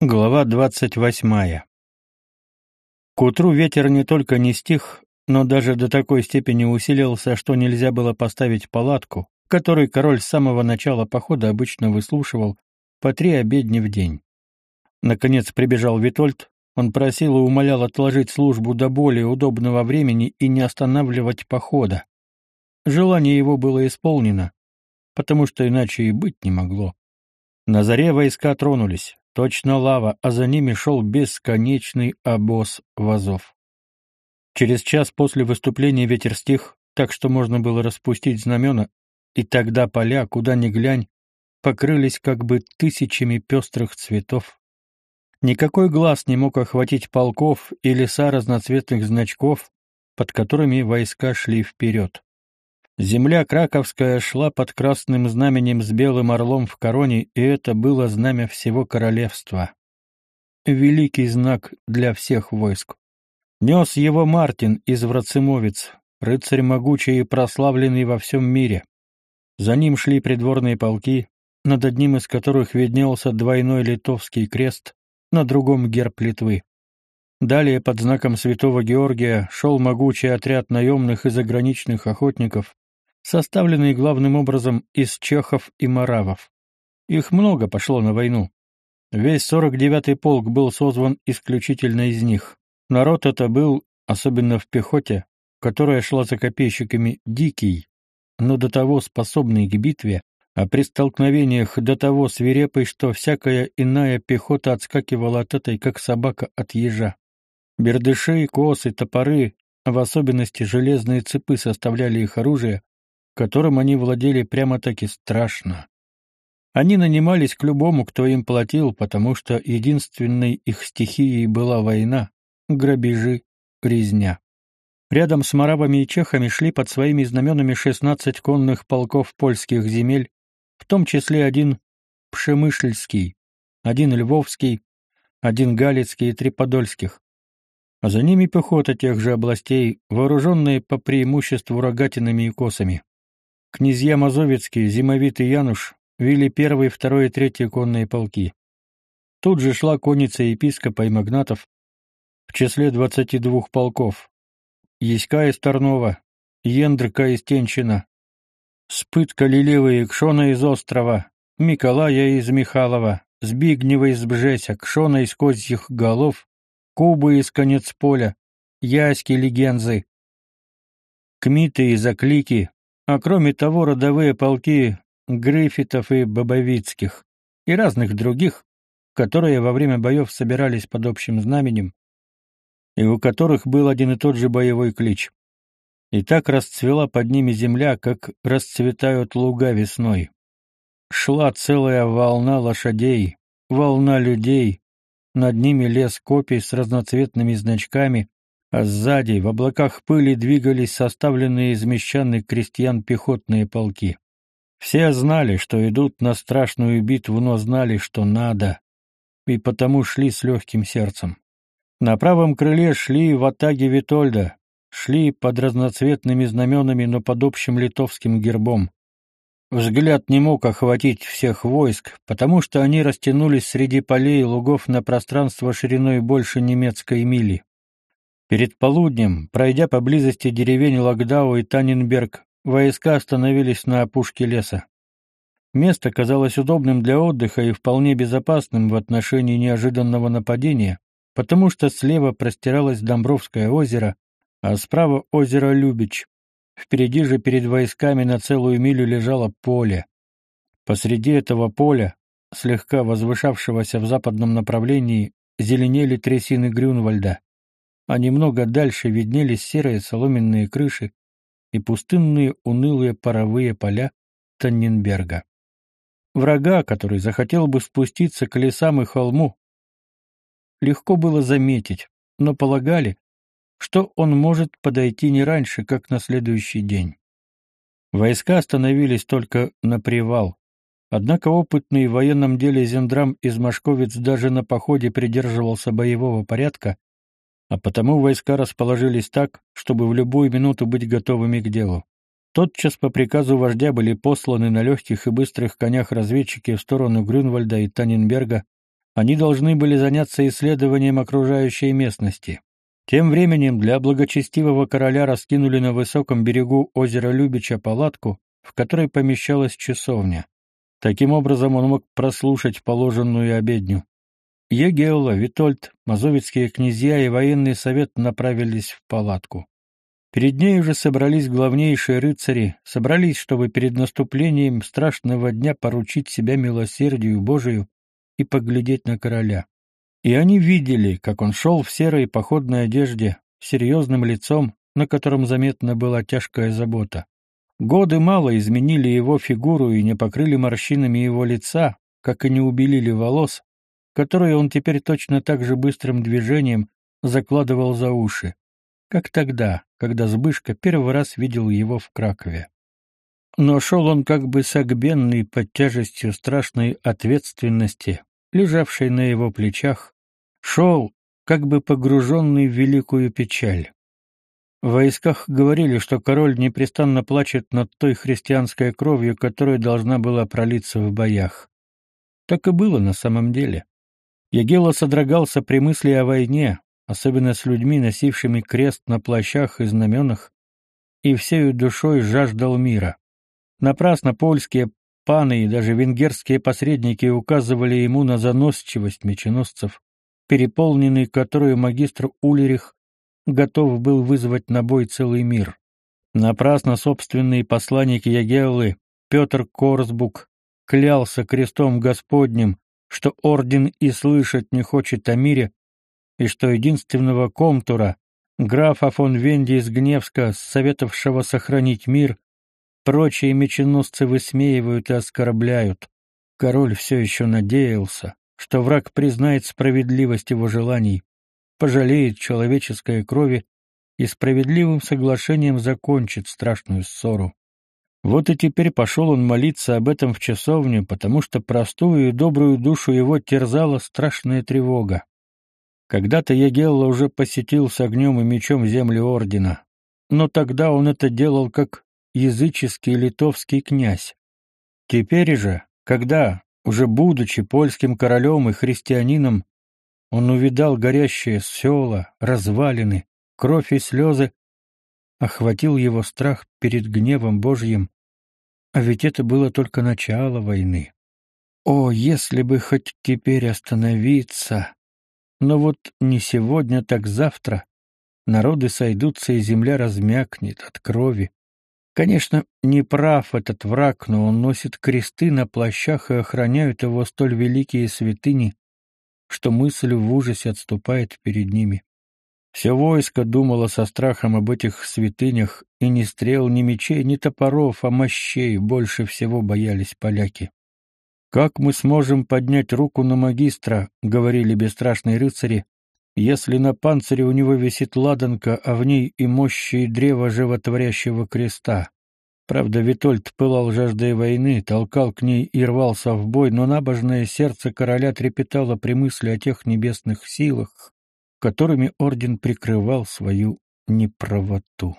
Глава двадцать восьмая. К утру ветер не только не стих, но даже до такой степени усилился, что нельзя было поставить палатку, которой король с самого начала похода обычно выслушивал по три обедни в день. Наконец прибежал Витольд, он просил и умолял отложить службу до более удобного времени и не останавливать похода. Желание его было исполнено, потому что иначе и быть не могло. На заре войска тронулись. Точно лава, а за ними шел бесконечный обоз вазов. Через час после выступления ветер стих, так что можно было распустить знамена, и тогда поля, куда ни глянь, покрылись как бы тысячами пестрых цветов. Никакой глаз не мог охватить полков и леса разноцветных значков, под которыми войска шли вперед. Земля краковская шла под красным знаменем с белым орлом в короне, и это было знамя всего королевства. Великий знак для всех войск. Нес его Мартин из Врацимовец, рыцарь могучий и прославленный во всем мире. За ним шли придворные полки, над одним из которых виднелся двойной литовский крест, на другом герб Литвы. Далее под знаком святого Георгия шел могучий отряд наемных и заграничных охотников, составленный главным образом из чехов и маравов. Их много пошло на войну. Весь 49-й полк был созван исключительно из них. Народ это был, особенно в пехоте, которая шла за копейщиками, дикий, но до того способный к битве, а при столкновениях до того свирепый, что всякая иная пехота отскакивала от этой, как собака от ежа. Бердыши, косы, топоры, в особенности железные цепы составляли их оружие, которым они владели прямо-таки страшно. Они нанимались к любому, кто им платил, потому что единственной их стихией была война, грабежи, резня. Рядом с маравами и чехами шли под своими знаменами 16 конных полков польских земель, в том числе один Пшемышльский, один Львовский, один Галицкий и три Подольских. А за ними пехота тех же областей, вооруженные по преимуществу рогатинами и косами. Князья Мазовецкие, Зимовит и Януш вели первые, второй и третий конные полки. Тут же шла конница епископа и магнатов в числе двадцати двух полков. Яська из Тарнова, Ендрка из Тенчина, Спытка Лилева и Кшона из Острова, Миколая из Михалова, Збигнева из Бжеся, Кшона из Козьих Голов, Кубы из Конец поля, Яськи Легензы, Кмиты из Оклики, а кроме того родовые полки Гриффитов и Бобовицких и разных других, которые во время боев собирались под общим знаменем, и у которых был один и тот же боевой клич. И так расцвела под ними земля, как расцветают луга весной. Шла целая волна лошадей, волна людей, над ними лес копий с разноцветными значками, а сзади в облаках пыли двигались составленные из мещан крестьян пехотные полки. Все знали, что идут на страшную битву, но знали, что надо, и потому шли с легким сердцем. На правом крыле шли в атаге Витольда, шли под разноцветными знаменами, но под общим литовским гербом. Взгляд не мог охватить всех войск, потому что они растянулись среди полей и лугов на пространство шириной больше немецкой мили. Перед полуднем, пройдя поблизости деревень Лагдау и Таненберг, войска остановились на опушке леса. Место казалось удобным для отдыха и вполне безопасным в отношении неожиданного нападения, потому что слева простиралось Домбровское озеро, а справа озеро Любич. Впереди же перед войсками на целую милю лежало поле. Посреди этого поля, слегка возвышавшегося в западном направлении, зеленели трясины Грюнвальда а немного дальше виднелись серые соломенные крыши и пустынные унылые паровые поля Танненберга. Врага, который захотел бы спуститься к лесам и холму, легко было заметить, но полагали, что он может подойти не раньше, как на следующий день. Войска остановились только на привал. Однако опытный в военном деле Зендрам из Машковец даже на походе придерживался боевого порядка а потому войска расположились так, чтобы в любую минуту быть готовыми к делу. Тотчас по приказу вождя были посланы на легких и быстрых конях разведчики в сторону Грюнвальда и Таненберга, Они должны были заняться исследованием окружающей местности. Тем временем для благочестивого короля раскинули на высоком берегу озера Любича палатку, в которой помещалась часовня. Таким образом он мог прослушать положенную обедню. Егелла, Витольд, мазовецкие князья и военный совет направились в палатку. Перед ней уже собрались главнейшие рыцари, собрались, чтобы перед наступлением страшного дня поручить себя милосердию Божию и поглядеть на короля. И они видели, как он шел в серой походной одежде, серьезным лицом, на котором заметна была тяжкая забота. Годы мало изменили его фигуру и не покрыли морщинами его лица, как и не убелили волос, которые он теперь точно так же быстрым движением закладывал за уши, как тогда, когда Збышка первый раз видел его в Кракове. Но шел он как бы согбенный под тяжестью страшной ответственности, лежавшей на его плечах, шел, как бы погруженный в великую печаль. В войсках говорили, что король непрестанно плачет над той христианской кровью, которая должна была пролиться в боях. Так и было на самом деле. Ягела содрогался при мысли о войне, особенно с людьми, носившими крест на плащах и знаменах, и всею душой жаждал мира. Напрасно польские паны и даже венгерские посредники указывали ему на заносчивость меченосцев, переполненный которую магистр Улерих готов был вызвать на бой целый мир. Напрасно собственный посланник Ягеллы Петр Корсбук клялся крестом Господним, что орден и слышать не хочет о мире, и что единственного комтура, графа фон Венди из Гневска, советовавшего сохранить мир, Прочие меченосцы высмеивают и оскорбляют. Король все еще надеялся, что враг признает справедливость его желаний, пожалеет человеческой крови и справедливым соглашением закончит страшную ссору. Вот и теперь пошел он молиться об этом в часовню, потому что простую и добрую душу его терзала страшная тревога. Когда-то Егелла уже посетил с огнем и мечом земли ордена, но тогда он это делал как языческий литовский князь. Теперь же, когда, уже будучи польским королем и христианином, он увидал горящие села, развалины, кровь и слезы, охватил его страх перед гневом Божьим, а ведь это было только начало войны. О, если бы хоть теперь остановиться! Но вот не сегодня, так завтра народы сойдутся, и земля размякнет от крови, Конечно, не прав этот враг, но он носит кресты на плащах и охраняют его столь великие святыни, что мысль в ужасе отступает перед ними. Все войско думало со страхом об этих святынях, и ни стрел, ни мечей, ни топоров, а мощей больше всего боялись поляки. «Как мы сможем поднять руку на магистра?» — говорили бесстрашные рыцари, если на панцире у него висит ладанка, а в ней и мощи и древо животворящего креста. Правда, Витольд пылал жаждой войны, толкал к ней и рвался в бой, но набожное сердце короля трепетало при мысли о тех небесных силах, которыми орден прикрывал свою неправоту.